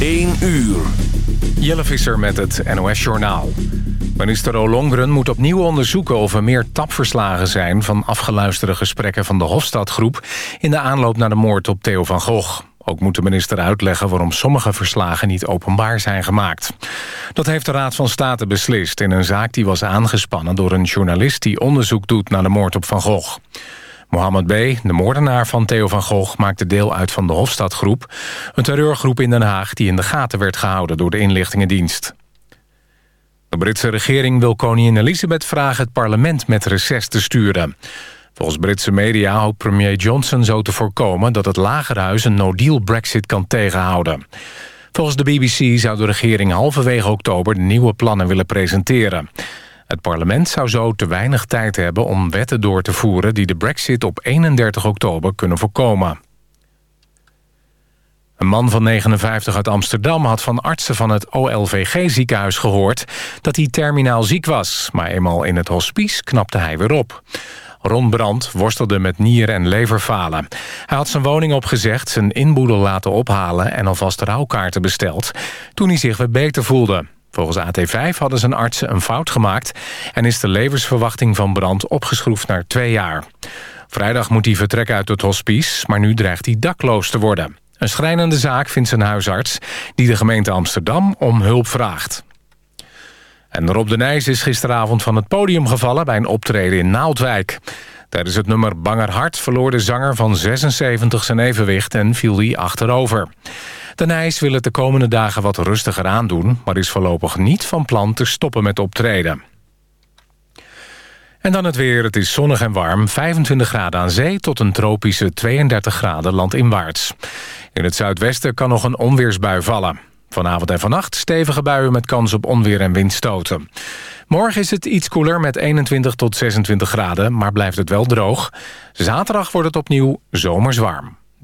1 uur. Jelle Visser met het NOS-journaal. Minister Olongren moet opnieuw onderzoeken of er meer tapverslagen zijn... van afgeluisterde gesprekken van de Hofstadgroep... in de aanloop naar de moord op Theo van Gogh. Ook moet de minister uitleggen waarom sommige verslagen niet openbaar zijn gemaakt. Dat heeft de Raad van State beslist in een zaak die was aangespannen... door een journalist die onderzoek doet naar de moord op Van Gogh. Mohammed B., de moordenaar van Theo van Gogh... maakte deel uit van de Hofstadgroep... een terreurgroep in Den Haag die in de gaten werd gehouden... door de inlichtingendienst. De Britse regering wil koningin Elizabeth vragen... het parlement met reces te sturen. Volgens Britse media hoopt premier Johnson zo te voorkomen... dat het lagerhuis een no-deal brexit kan tegenhouden. Volgens de BBC zou de regering halverwege oktober... nieuwe plannen willen presenteren... Het parlement zou zo te weinig tijd hebben om wetten door te voeren... die de brexit op 31 oktober kunnen voorkomen. Een man van 59 uit Amsterdam had van artsen van het OLVG-ziekenhuis gehoord... dat hij terminaal ziek was, maar eenmaal in het hospice knapte hij weer op. Ron Brandt worstelde met nier- en leverfalen. Hij had zijn woning opgezegd, zijn inboedel laten ophalen... en alvast rouwkaarten besteld, toen hij zich weer beter voelde. Volgens AT5 hadden zijn artsen een fout gemaakt... en is de levensverwachting van Brand opgeschroefd naar twee jaar. Vrijdag moet hij vertrekken uit het hospice... maar nu dreigt hij dakloos te worden. Een schrijnende zaak vindt zijn huisarts... die de gemeente Amsterdam om hulp vraagt. En Rob de Nijs is gisteravond van het podium gevallen... bij een optreden in Naaldwijk. Tijdens het nummer Banger Hart verloor de zanger van 76 zijn evenwicht... en viel hij achterover. De Nijs wil het de komende dagen wat rustiger aandoen... maar is voorlopig niet van plan te stoppen met optreden. En dan het weer. Het is zonnig en warm. 25 graden aan zee tot een tropische 32 graden landinwaarts. In het zuidwesten kan nog een onweersbui vallen. Vanavond en vannacht stevige buien met kans op onweer en windstoten. Morgen is het iets koeler met 21 tot 26 graden, maar blijft het wel droog. Zaterdag wordt het opnieuw zomers warm.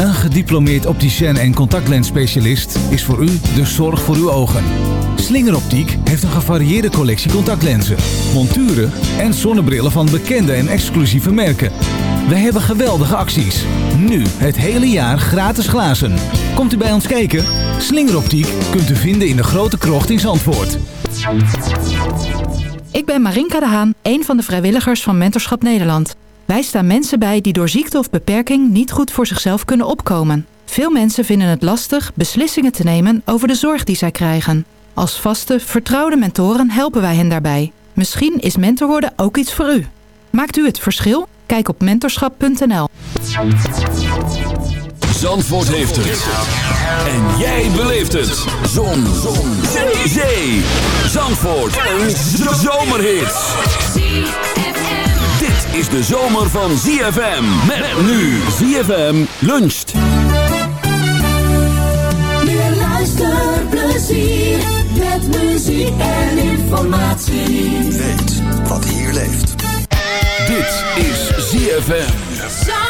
Een gediplomeerd opticien en contactlensspecialist is voor u de zorg voor uw ogen. Slingeroptiek heeft een gevarieerde collectie contactlenzen, monturen en zonnebrillen van bekende en exclusieve merken. We hebben geweldige acties. Nu het hele jaar gratis glazen. Komt u bij ons kijken? Slingeroptiek kunt u vinden in de grote krocht in Zandvoort. Ik ben Marinka de Haan, een van de vrijwilligers van Mentorschap Nederland. Wij staan mensen bij die door ziekte of beperking niet goed voor zichzelf kunnen opkomen. Veel mensen vinden het lastig beslissingen te nemen over de zorg die zij krijgen. Als vaste, vertrouwde mentoren helpen wij hen daarbij. Misschien is mentor worden ook iets voor u. Maakt u het verschil? Kijk op mentorschap.nl. Zandvoort heeft het. En jij beleeft het. Zon. Zon. Zee. Zandvoort. Een zomerhit. Is de zomer van ZFM. Met nu ZFM luncht. Meer luisterplezier met muziek en informatie. Weet wat hier leeft. Dit is ZFM.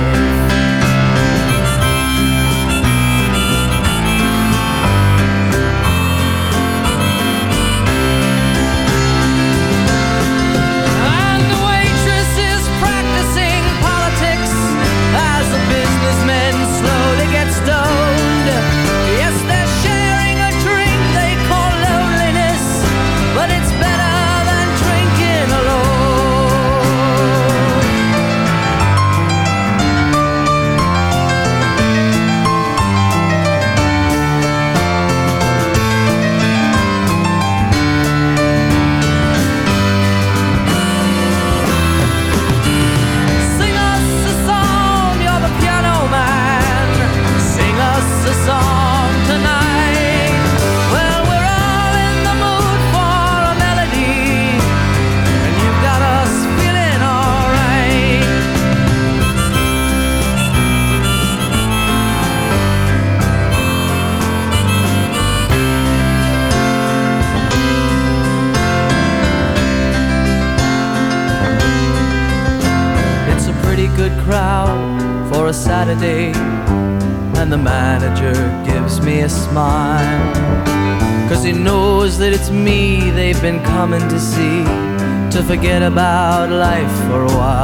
to forget about life for a while.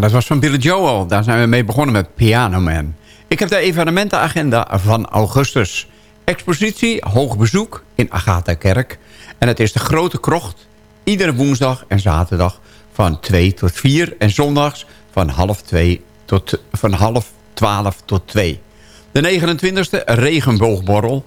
Dat was van Billy Joel. Daar zijn we mee begonnen met Piano Man. Ik heb de evenementenagenda van augustus. Expositie Hoog Bezoek in Agatha-kerk. En het is de Grote Krocht. Iedere woensdag en zaterdag van 2 tot 4. En zondags van half, 2 tot, van half 12 tot 2. De 29e Regenboogborrel.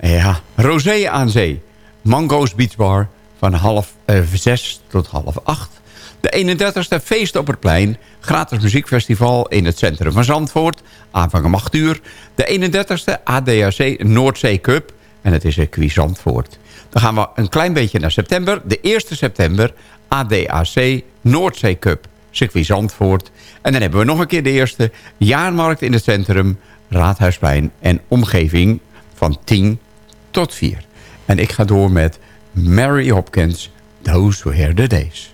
Ja, Rosé aan Zee. Mango's Beach Bar van half eh, 6 tot half 8. De 31ste Feest op het Plein. Gratis muziekfestival in het centrum van Zandvoort. Aanvang om 8 uur. De 31ste ADAC Noordzee Cup. En het is circuit Zandvoort. Dan gaan we een klein beetje naar september. De 1 september ADAC Noordzee Cup. Circuit Zandvoort. En dan hebben we nog een keer de eerste jaarmarkt in het centrum. Raadhuisplein en omgeving van 10 tot 4. En ik ga door met Mary Hopkins. Those were the days.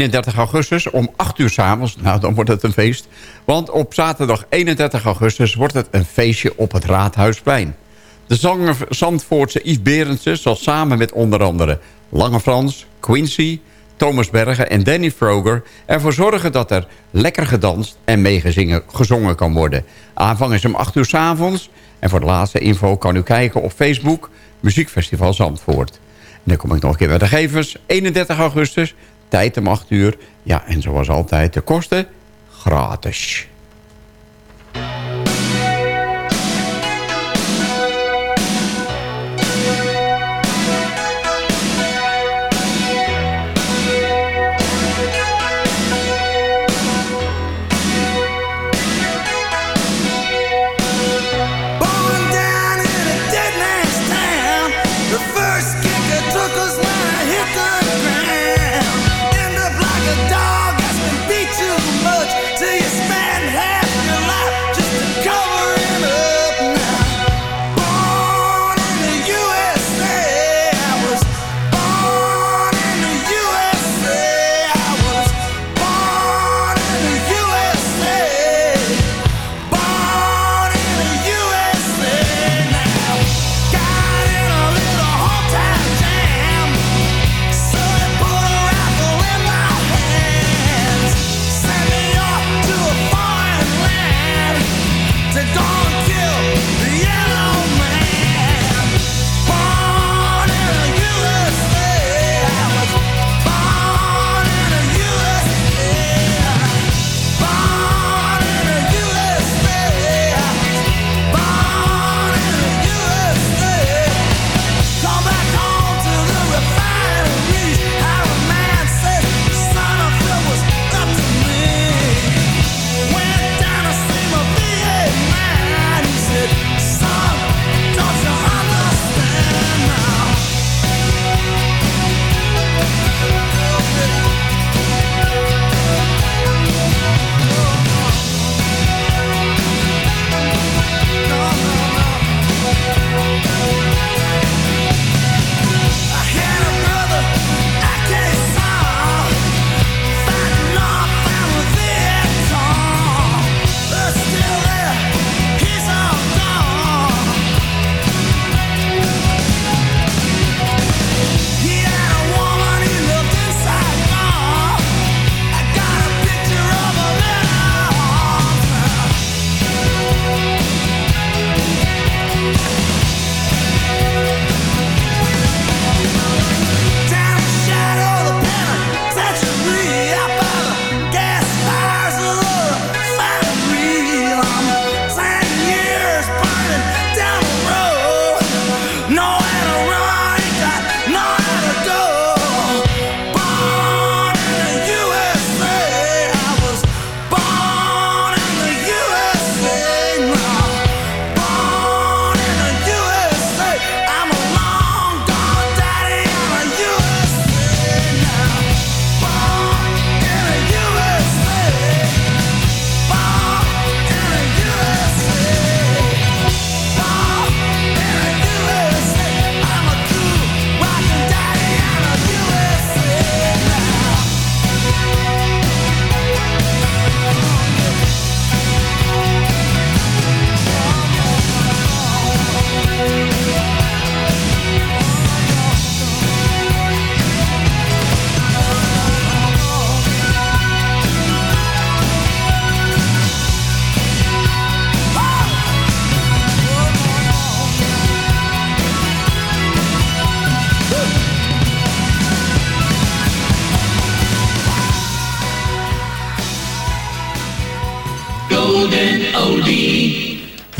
31 augustus om 8 uur s'avonds. Nou, dan wordt het een feest. Want op zaterdag 31 augustus wordt het een feestje op het Raadhuisplein. De zanger Zandvoortse Yves Berendsen zal samen met onder andere Lange Frans, Quincy, Thomas Bergen en Danny Froger ervoor zorgen dat er lekker gedanst en meegezongen gezongen kan worden. Aanvang is om 8 uur s'avonds en voor de laatste info kan u kijken op Facebook Muziekfestival Zandvoort. En dan kom ik nog een keer met de gegevens. 31 augustus, tijd om 8 uur. Ja, en zoals altijd de kosten gratis.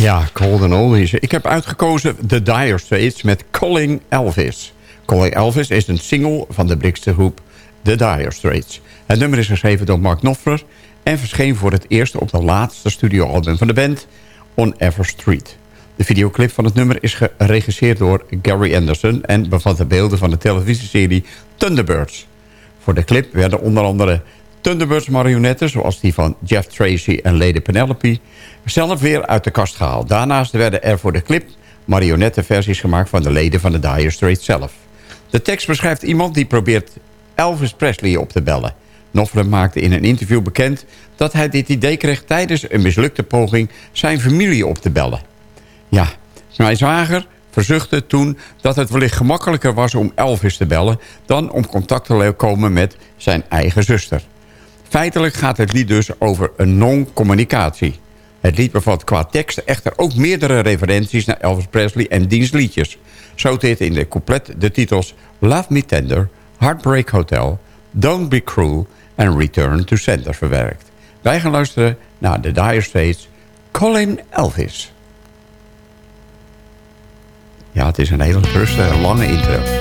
Ja, Golden Oldies. Ik heb uitgekozen The Dire Straits met Calling Elvis. Calling Elvis is een single van de Britse groep The Dire Straits. Het nummer is geschreven door Mark Knopfler... en verscheen voor het eerst op de laatste studioalbum van de band... On Ever Street. De videoclip van het nummer is geregisseerd door Gary Anderson... en bevat de beelden van de televisieserie Thunderbirds. Voor de clip werden onder andere Thunderbirds marionetten... zoals die van Jeff Tracy en Lady Penelope... zelf weer uit de kast gehaald. Daarnaast werden er voor de clip marionettenversies gemaakt... van de leden van de Dire Straits zelf. De tekst beschrijft iemand die probeert Elvis Presley op te bellen. Knopfler maakte in een interview bekend dat hij dit idee kreeg tijdens een mislukte poging zijn familie op te bellen. Ja, mijn zwager verzuchtte toen dat het wellicht gemakkelijker was om Elvis te bellen... dan om contact te komen met zijn eigen zuster. Feitelijk gaat het lied dus over een non-communicatie. Het lied bevat qua tekst echter ook meerdere referenties naar Elvis Presley en diens liedjes. Zo dit in de couplet de titels Love Me Tender, Heartbreak Hotel, Don't Be Cruel en Return to Sender verwerkt. Wij gaan luisteren naar The Dire Straits, Colin Elvis. Ja, het is een hele rustige, lange intro.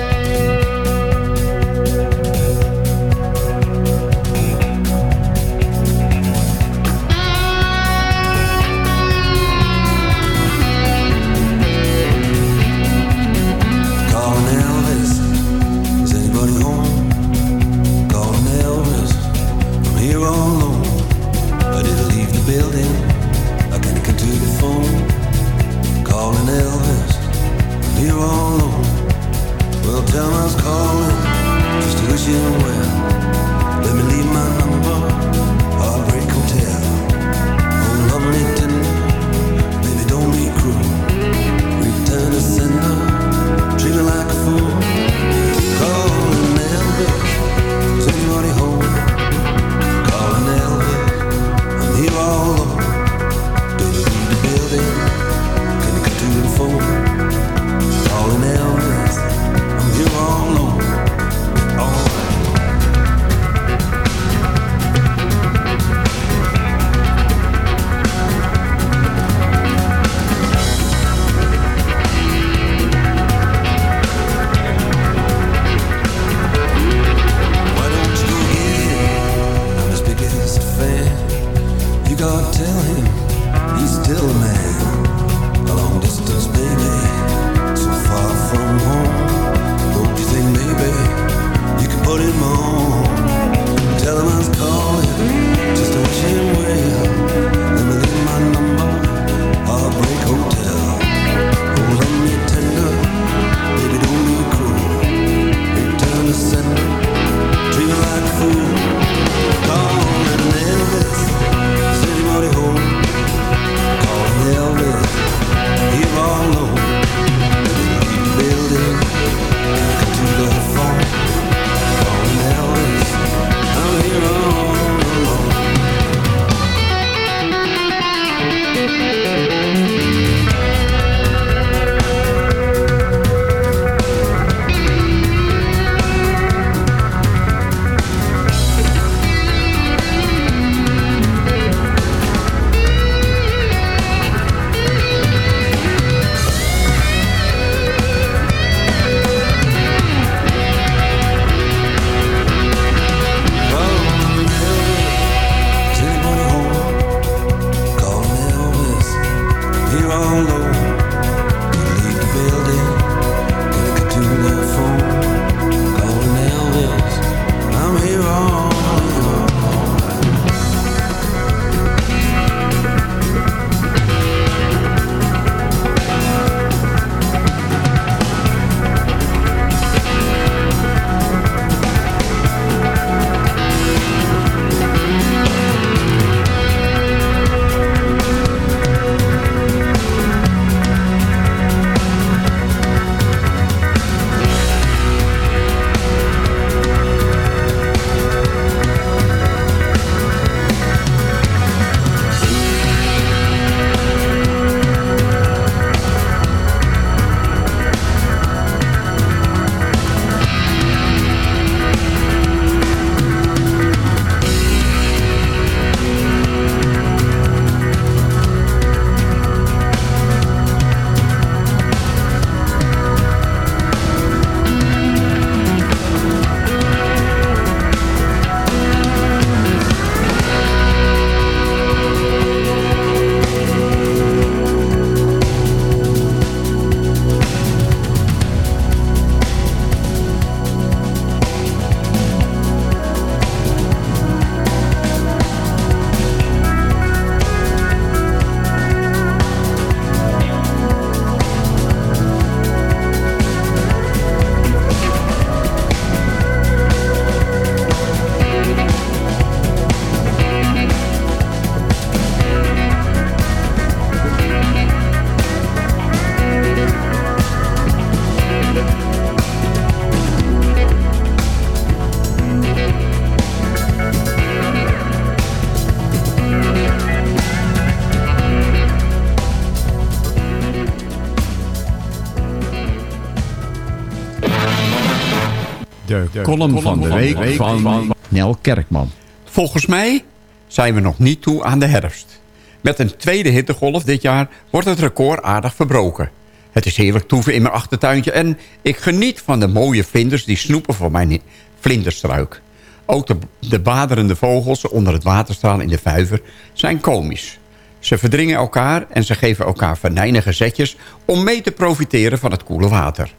Column van de week van Nel Kerkman. Volgens mij zijn we nog niet toe aan de herfst. Met een tweede hittegolf dit jaar wordt het record aardig verbroken. Het is heerlijk toeven in mijn achtertuintje... en ik geniet van de mooie vlinders die snoepen van mijn vlinderstruik. Ook de, de baderende vogels onder het waterstraal in de vijver zijn komisch. Ze verdringen elkaar en ze geven elkaar venijnige zetjes... om mee te profiteren van het koele water.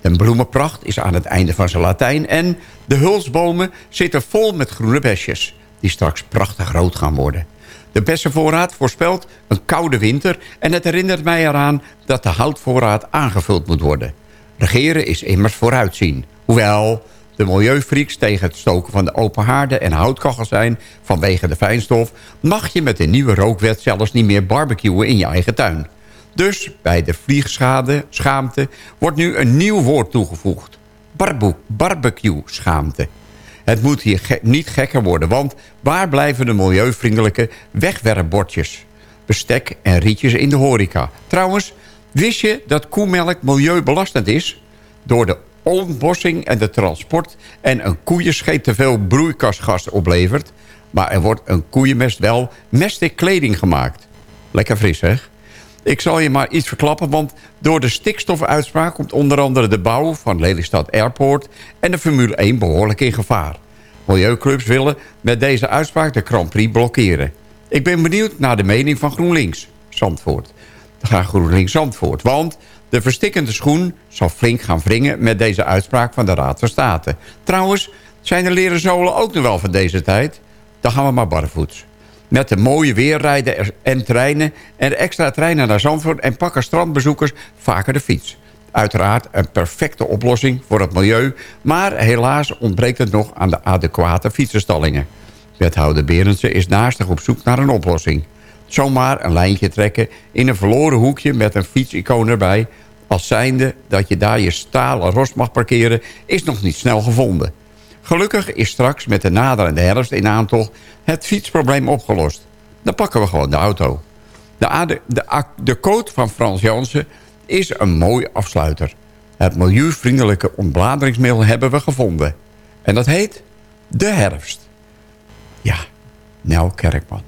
De bloemenpracht is aan het einde van zijn Latijn... en de hulsbomen zitten vol met groene besjes... die straks prachtig rood gaan worden. De bessenvoorraad voorspelt een koude winter... en het herinnert mij eraan dat de houtvoorraad aangevuld moet worden. Regeren is immers vooruitzien. Hoewel de milieufreaks tegen het stoken van de open haarden en houtkachels zijn... vanwege de fijnstof... mag je met de nieuwe rookwet zelfs niet meer barbecuen in je eigen tuin. Dus bij de vliegschade, schaamte, wordt nu een nieuw woord toegevoegd. Barbo Barbecue-schaamte. Het moet hier niet gekker worden, want waar blijven de milieuvriendelijke wegwerpbordjes? Bestek en rietjes in de horeca. Trouwens, wist je dat koemelk milieubelastend is? Door de ontbossing en de transport en een koeienscheet te veel broeikasgas oplevert. Maar er wordt een koeienmest wel mestig kleding gemaakt. Lekker fris, hè? Ik zal je maar iets verklappen, want door de stikstofuitspraak... komt onder andere de bouw van Lelystad Airport en de Formule 1 behoorlijk in gevaar. Milieuclubs willen met deze uitspraak de Grand Prix blokkeren. Ik ben benieuwd naar de mening van GroenLinks, Zandvoort. Ga GroenLinks Zandvoort, want de verstikkende schoen zal flink gaan wringen... met deze uitspraak van de Raad van State. Trouwens, zijn de leren zolen ook nog wel van deze tijd? Dan gaan we maar barvoets. Met de mooie weer rijden en treinen en extra treinen naar Zandvoort... en pakken strandbezoekers vaker de fiets. Uiteraard een perfecte oplossing voor het milieu... maar helaas ontbreekt het nog aan de adequate fietsenstallingen. Wethouder Berendsen is naastig op zoek naar een oplossing. Zomaar een lijntje trekken in een verloren hoekje met een fietsicoon erbij... als zijnde dat je daar je stalen ros mag parkeren... is nog niet snel gevonden. Gelukkig is straks met de naderende herfst in aantocht het fietsprobleem opgelost. Dan pakken we gewoon de auto. De, de, de code van Frans Jansen is een mooi afsluiter. Het milieuvriendelijke ontbladeringsmiddel hebben we gevonden. En dat heet de herfst. Ja, Nel Kerkman.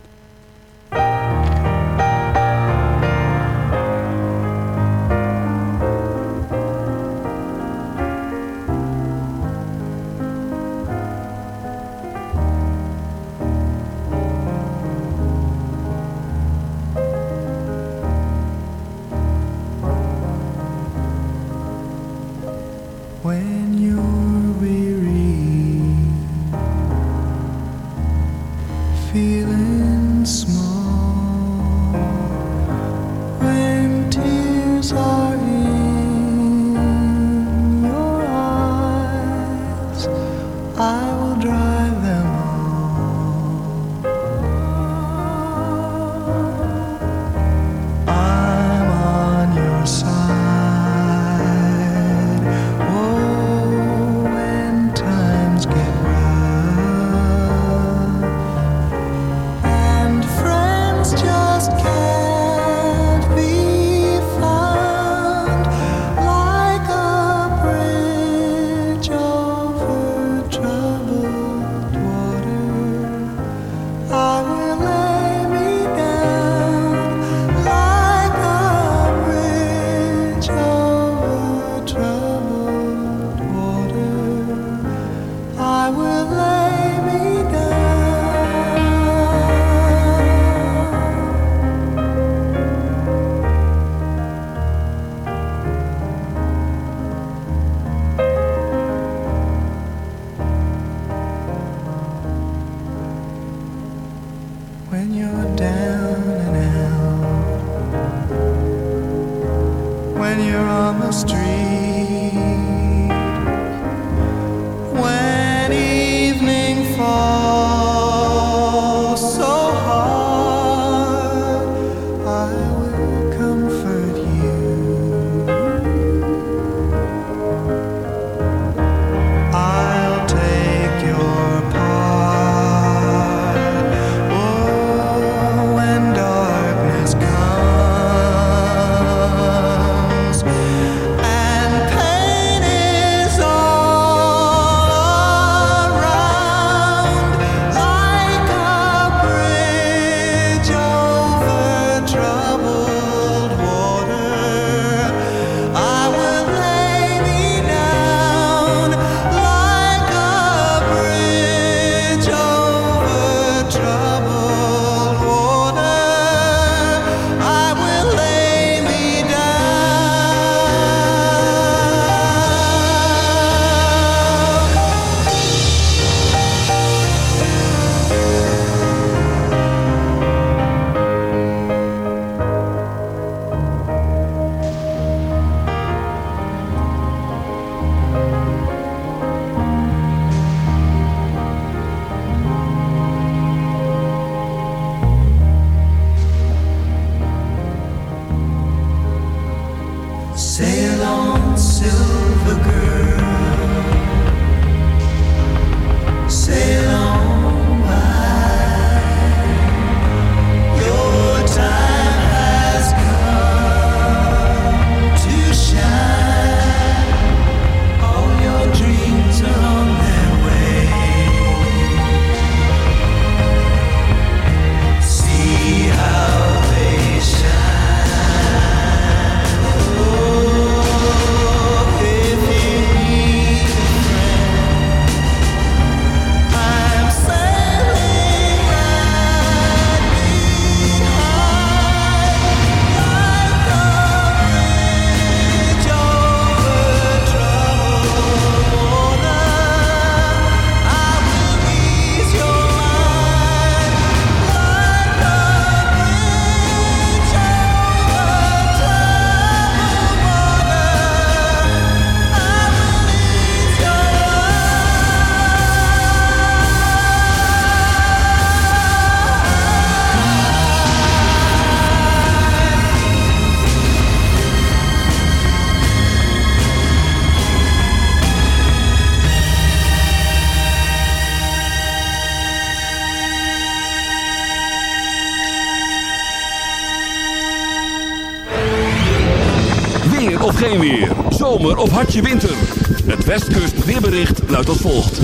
Zomer of hartje winter. Het Westkust weerbericht luidt als volgt.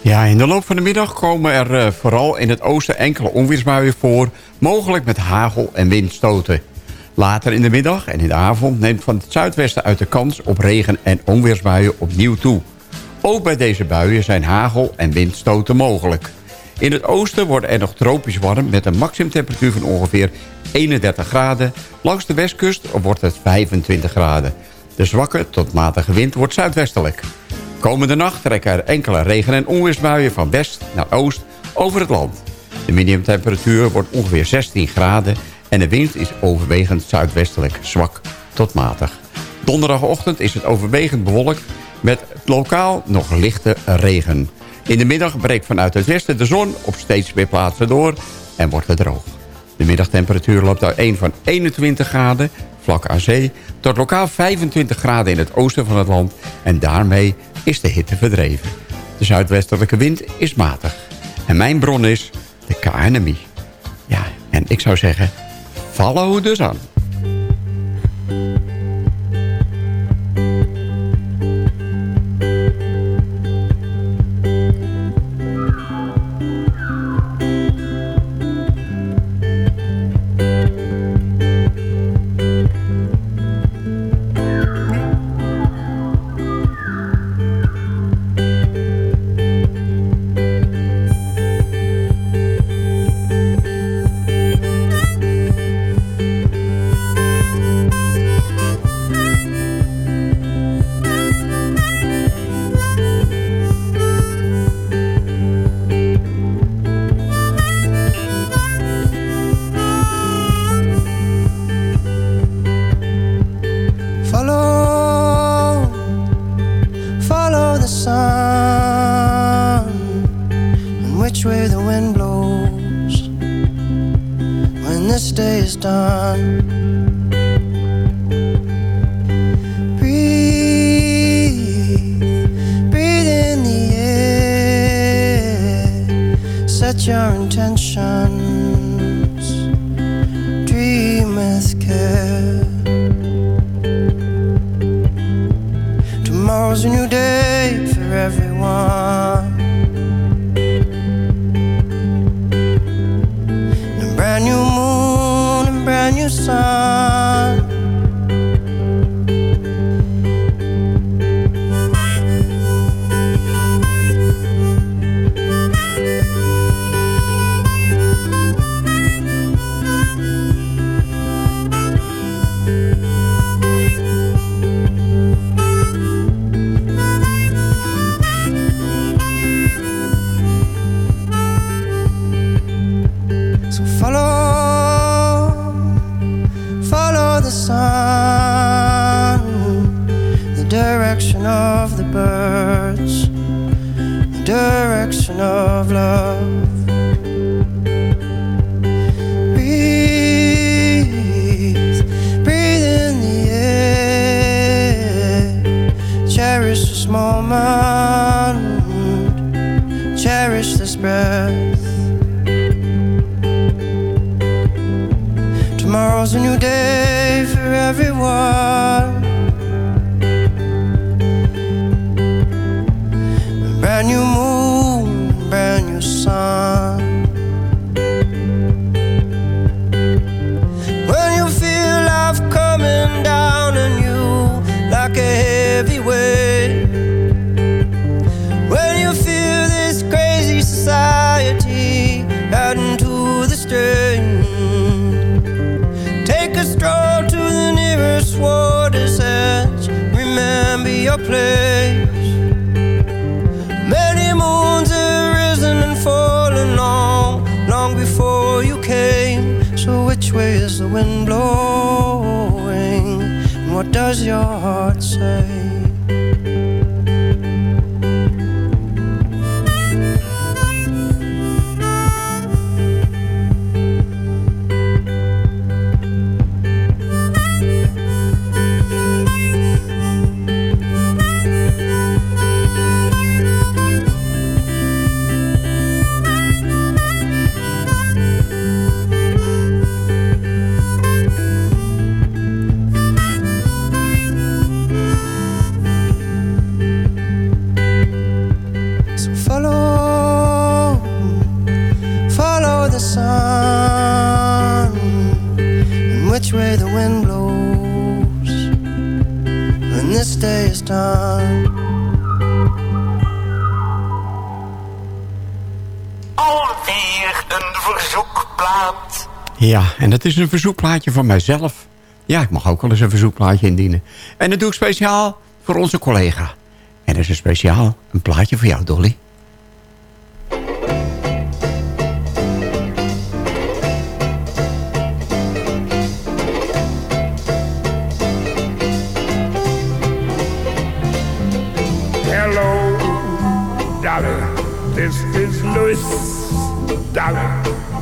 Ja, in de loop van de middag komen er eh, vooral in het oosten enkele onweersbuien voor. Mogelijk met hagel en windstoten. Later in de middag en in de avond neemt van het zuidwesten uit de kans op regen- en onweersbuien opnieuw toe. Ook bij deze buien zijn hagel en windstoten mogelijk. In het oosten wordt er nog tropisch warm met een maximumtemperatuur van ongeveer 31 graden. Langs de westkust wordt het 25 graden. De zwakke tot matige wind wordt zuidwestelijk. Komende nacht trekken er enkele regen- en onweersbuien van west naar oost over het land. De minimumtemperatuur wordt ongeveer 16 graden en de wind is overwegend zuidwestelijk, zwak tot matig. Donderdagochtend is het overwegend bewolkt met lokaal nog lichte regen. In de middag breekt vanuit het westen de zon op steeds meer plaatsen door en wordt het droog. De middagtemperatuur loopt uiteen van 21 graden, vlak aan zee... tot lokaal 25 graden in het oosten van het land... en daarmee is de hitte verdreven. De zuidwestelijke wind is matig. En mijn bron is de KNMI. Ja, en ik zou zeggen, follow the sun. Direction of love. Say? Which way the wind blows when this day is done. Alweer een verzoekplaat. Ja, en dat is een verzoekplaatje van mijzelf. Ja, ik mag ook wel eens een verzoekplaatje indienen. En dat doe ik speciaal voor onze collega. En dat is een speciaal een plaatje voor jou, Dolly. Is Louis. Dolly,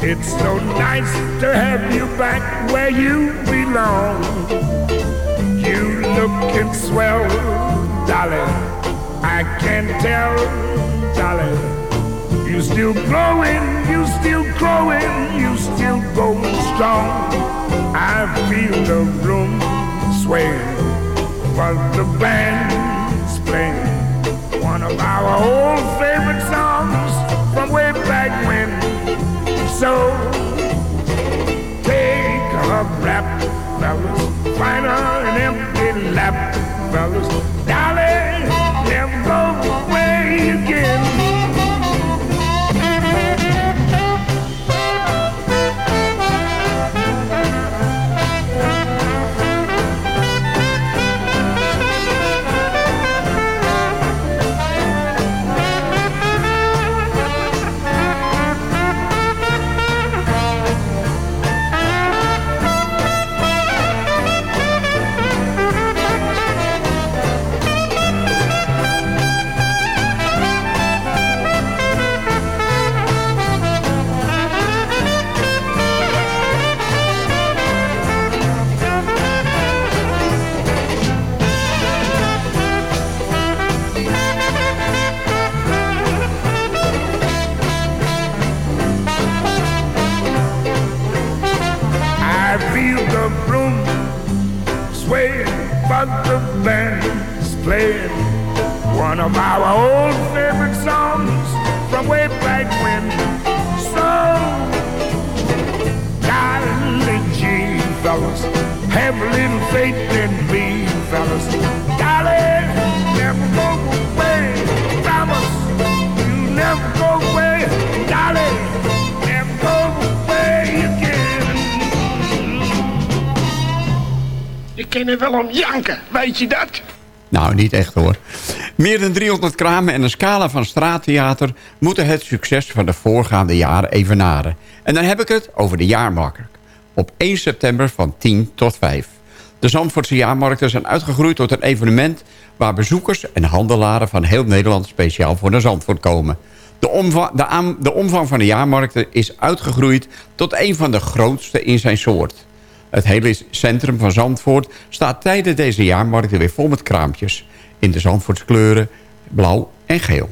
it's so nice to have you back where you belong. You looking swell, darling. I can tell, darling. You still growing, you still growing, you still going strong. I feel the room swaying while the band's playing one of our old favorite songs from way back when. So take a rap, fellas, find an empty lap, fellas. Dolly, never go away again. Janken, weet je dat? Nou, niet echt hoor. Meer dan 300 kramen en een scala van straattheater... moeten het succes van de voorgaande jaren evenaren. En dan heb ik het over de jaarmarkt. Op 1 september van 10 tot 5. De Zandvoortse jaarmarkten zijn uitgegroeid tot een evenement... waar bezoekers en handelaren van heel Nederland speciaal voor naar Zandvoort komen. De omvang, de, de omvang van de jaarmarkten is uitgegroeid tot een van de grootste in zijn soort. Het hele centrum van Zandvoort staat tijdens deze jaarmarkten weer vol met kraampjes. In de Zandvoortse kleuren, blauw en geel.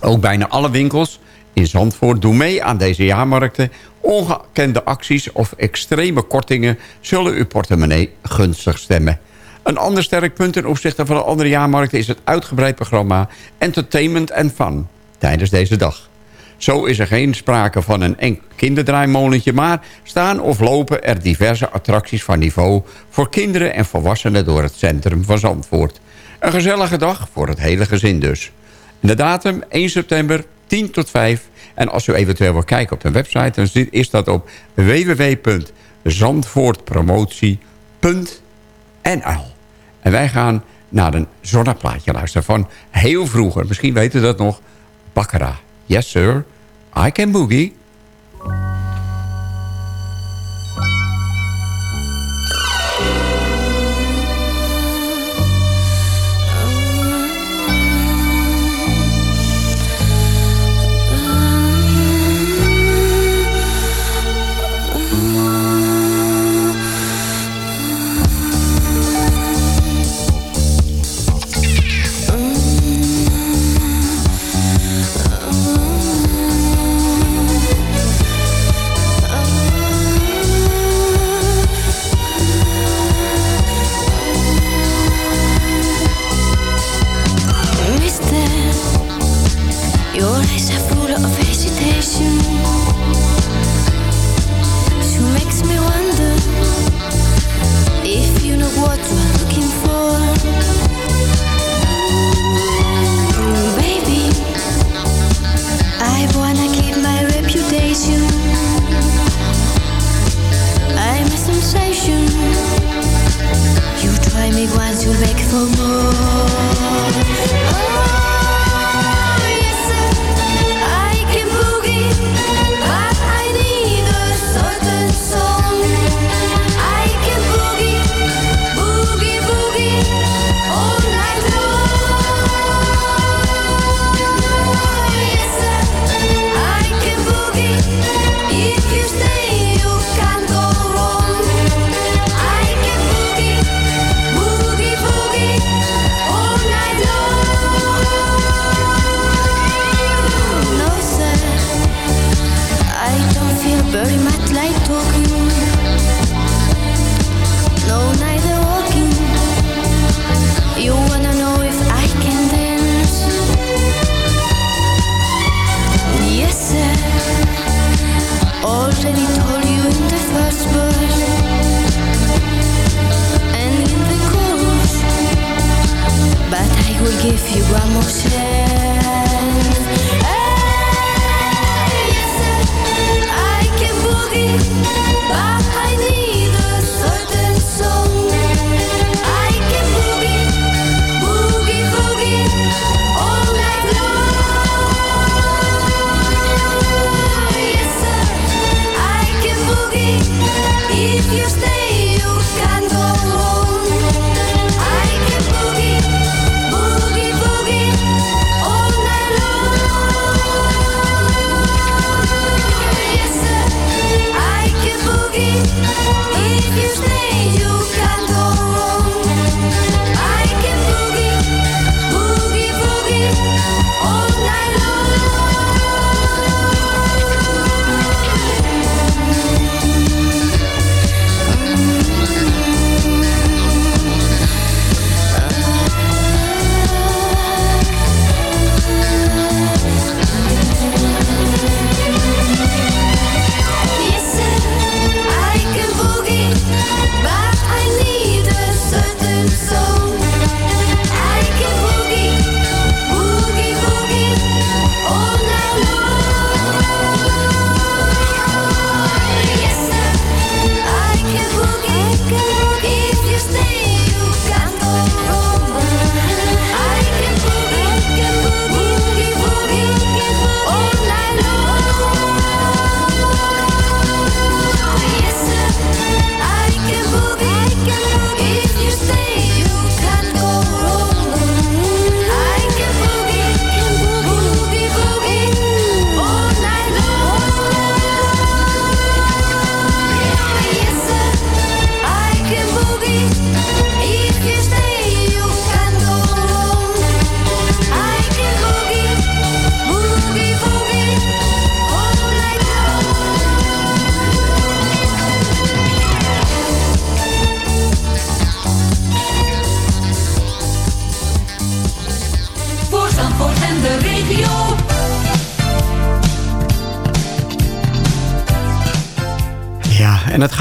Ook bijna alle winkels in Zandvoort doen mee aan deze jaarmarkten. Ongekende acties of extreme kortingen zullen uw portemonnee gunstig stemmen. Een ander sterk punt ten opzichte van de andere jaarmarkten... is het uitgebreid programma Entertainment and Fun tijdens deze dag. Zo is er geen sprake van een enkel kinderdraaimolentje... maar staan of lopen er diverse attracties van niveau... voor kinderen en volwassenen door het centrum van Zandvoort. Een gezellige dag voor het hele gezin dus. De datum 1 september 10 tot 5. En als u eventueel wil kijken op de website... dan is dat op www.zandvoortpromotie.nl En wij gaan naar een zonneplaatje luisteren van heel vroeger. Misschien weten u dat nog. Baccarat. Yes, sir. I can boogie.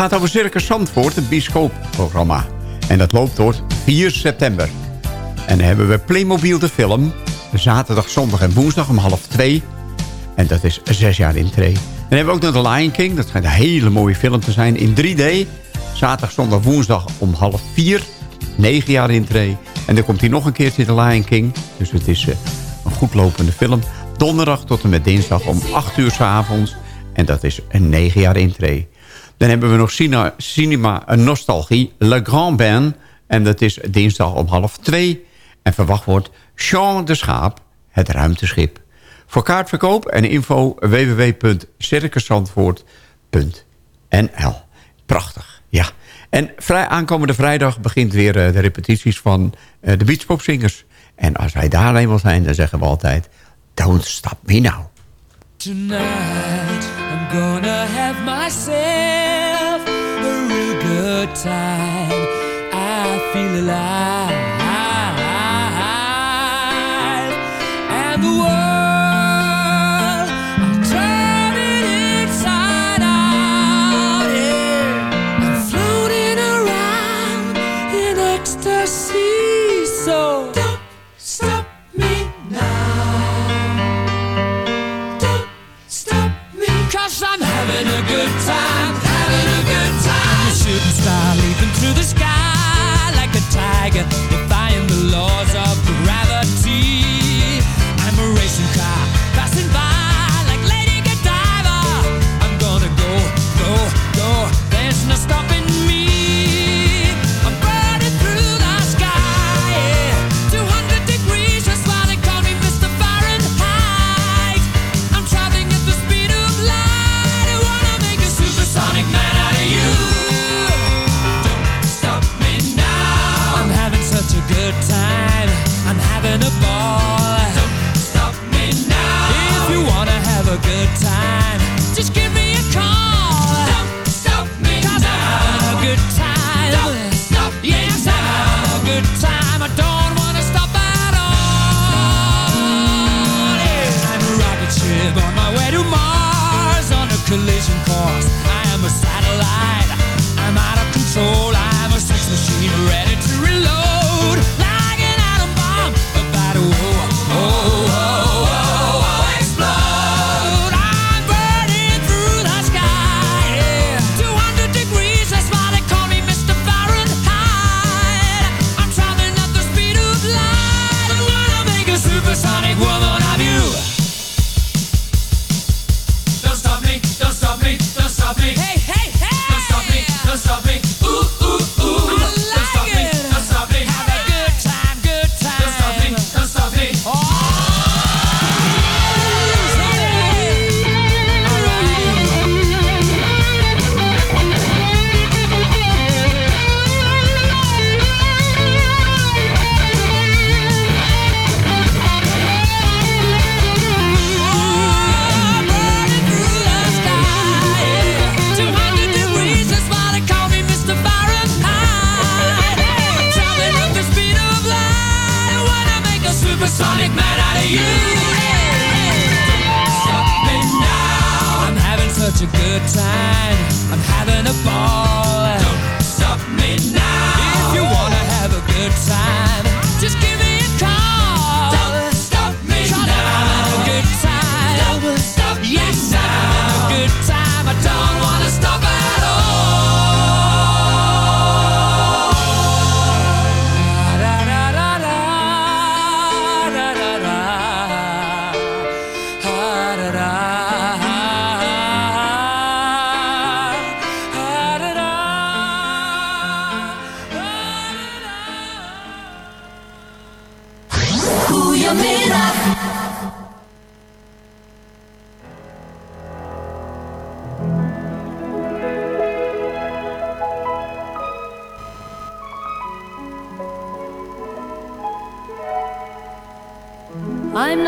Gaat over Circus Zandvoort, het bioscoopprogramma. En dat loopt tot 4 september. En dan hebben we Playmobil de film. Zaterdag, zondag en woensdag om half twee. En dat is zes jaar intree. Dan hebben we ook nog The Lion King. Dat schijnt een hele mooie film te zijn in 3D. Zaterdag, zondag, woensdag om half vier. Negen jaar intree. En dan komt hier nog een keertje The Lion King. Dus het is eh, een goed lopende film. Donderdag tot en met dinsdag om 8 uur s avonds. En dat is een negen jaar intree. Dan hebben we nog Cina, Cinema Nostalgie, Le Grand Bain. En dat is dinsdag om half twee. En verwacht wordt Jean de Schaap, het ruimteschip. Voor kaartverkoop en info www.circuszandvoort.nl Prachtig, ja. En vrij aankomende vrijdag begint weer eh, de repetities van eh, de Beachpopzingers. En als wij daarheen wil zijn, dan zeggen we altijd... Don't stop me now. Tonight I'm gonna have myself time. I feel alive,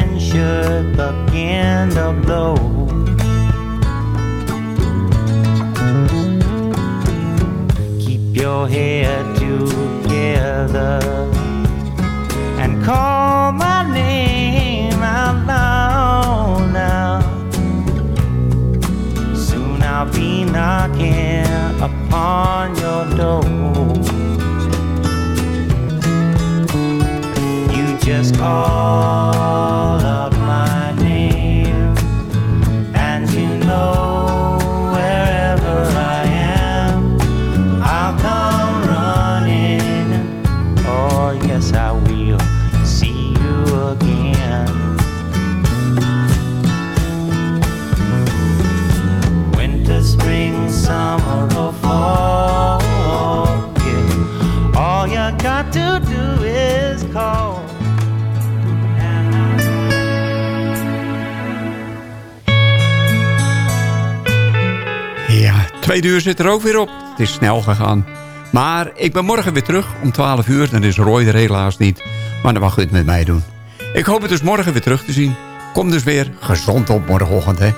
Wind should begin to blow. Keep your head together and call my name out loud now. Soon I'll be knocking upon your door. You just call Ja, twee uur zit er ook weer op. Het is snel gegaan. Maar ik ben morgen weer terug om 12 uur. Dan is Roy er helaas niet. Maar dan mag u het met mij doen. Ik hoop het dus morgen weer terug te zien. Kom dus weer gezond op morgenochtend.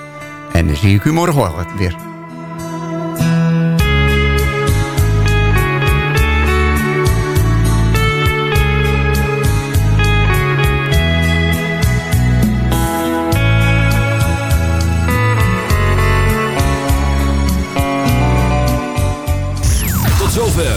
En dan zie ik u morgenochtend weer.